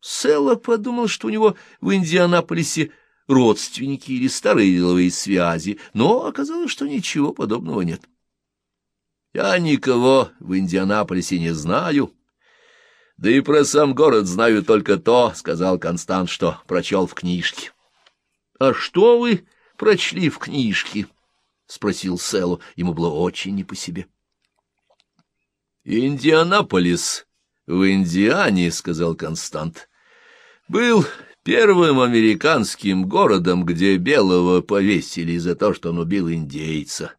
Селла подумал, что у него в Индианаполисе родственники или старые деловые связи, но оказалось, что ничего подобного нет. Я никого в Индианаполисе не знаю, да и про сам город знаю только то, — сказал Констант, — что прочел в книжке. — А что вы прочли в книжке? — спросил Селу. Ему было очень не по себе. — Индианаполис в Индиане, — сказал Констант, — был первым американским городом, где белого повесили за то, что он убил индейца.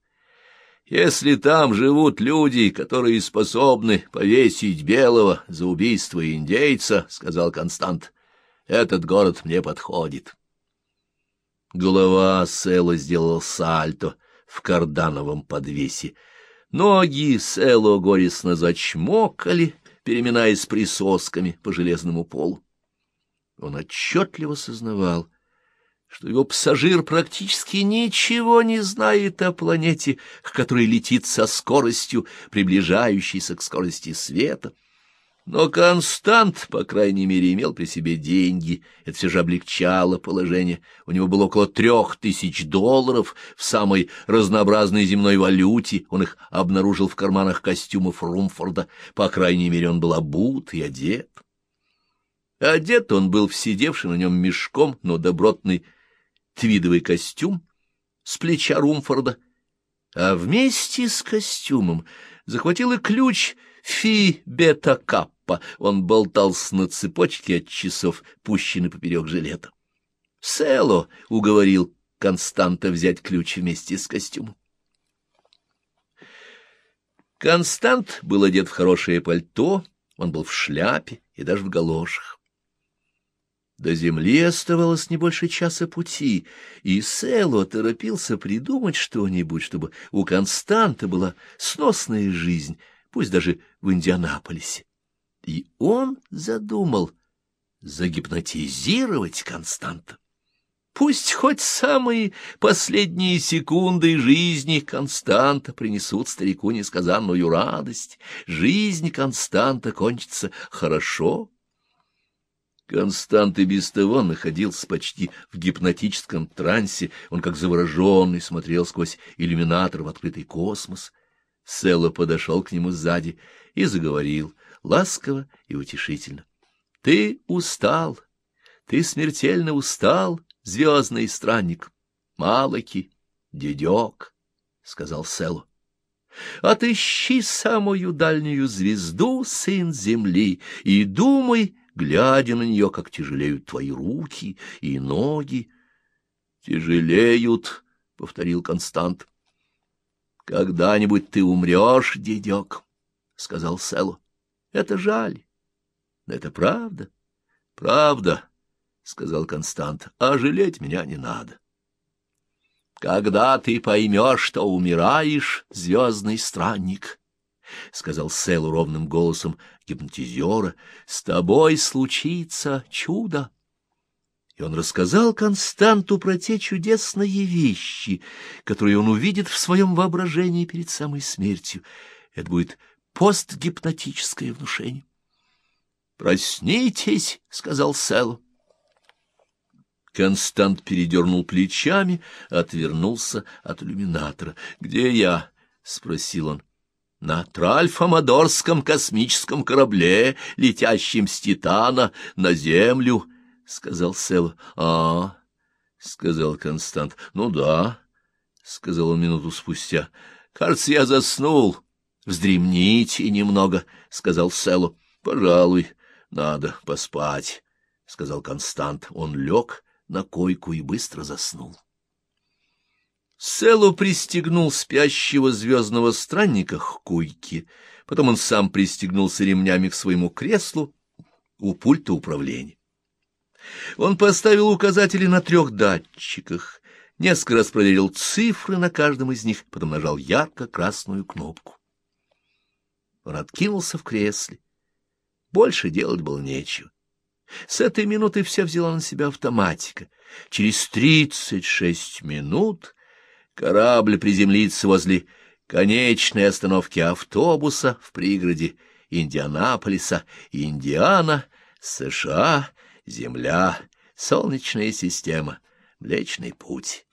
Если там живут люди, которые способны повесить белого за убийство индейца, — сказал Констант, — этот город мне подходит. Голова Сэла сделала сальто в кардановом подвесе. Ноги Сэло горестно зачмокали, переминаясь присосками по железному полу. Он отчетливо сознавал, что его пассажир практически ничего не знает о планете, к которой летит со скоростью, приближающейся к скорости света. Но Констант, по крайней мере, имел при себе деньги. Это все же облегчало положение. У него было около трех тысяч долларов в самой разнообразной земной валюте. Он их обнаружил в карманах костюмов Румфорда. По крайней мере, он был обут и одет. Одет он был в сидевший на нем мешком, но добротный твидовый костюм с плеча Румфорда, а вместе с костюмом захватил и ключ фи бета кап Папа, он болтался на цепочке от часов, пущенный поперек жилета. Село уговорил Константа взять ключ вместе с костюмом. Констант был одет в хорошее пальто, он был в шляпе и даже в галошах. До земли оставалось не больше часа пути, и Село торопился придумать что-нибудь, чтобы у Константа была сносная жизнь, пусть даже в Индианаполисе. И он задумал загипнотизировать Константа. Пусть хоть самые последние секунды жизни Константа принесут старику несказанную радость. Жизнь Константа кончится хорошо. Констант и без того находился почти в гипнотическом трансе. Он, как завороженный, смотрел сквозь иллюминатор в открытый космос. Селла подошел к нему сзади и заговорил — ласково и утешительно. — Ты устал, ты смертельно устал, звездный странник. Малаки, дедек, — сказал Селу. — Отыщи самую дальнюю звезду, сын земли, и думай, глядя на нее, как тяжелеют твои руки и ноги. — Тяжелеют, — повторил Констант. — Когда-нибудь ты умрешь, дедек, — сказал Селу. Это жаль. Но это правда. Правда, — сказал Констант, — а жалеть меня не надо. Когда ты поймешь, что умираешь, звездный странник, — сказал Сел ровным голосом гипнотизера, — с тобой случится чудо. И он рассказал Константу про те чудесные вещи, которые он увидит в своем воображении перед самой смертью. Это будет постгипнотическое внушение. «Проснитесь», — сказал Сэл. Констант передернул плечами, отвернулся от иллюминатора. «Где я?» — спросил он. «На Тральфа-Мадорском космическом корабле, летящем с Титана на Землю», — сказал Сэл. «А, — сказал Констант. — Ну да, — сказал он минуту спустя. — Кажется, я заснул. Вздремните немного, — сказал Селу. — Пожалуй, надо поспать, — сказал Констант. Он лег на койку и быстро заснул. Селу пристегнул спящего звездного странника к койке, потом он сам пристегнулся ремнями к своему креслу у пульта управления. Он поставил указатели на трех датчиках, несколько раз проверил цифры на каждом из них, потом нажал ярко-красную кнопку. Он откинулся в кресле. Больше делать было нечего. С этой минуты все взяла на себя автоматика. Через тридцать шесть минут корабль приземлится возле конечной остановки автобуса в пригороде Индианаполиса, Индиана США, Земля, Солнечная система, Млечный Путь.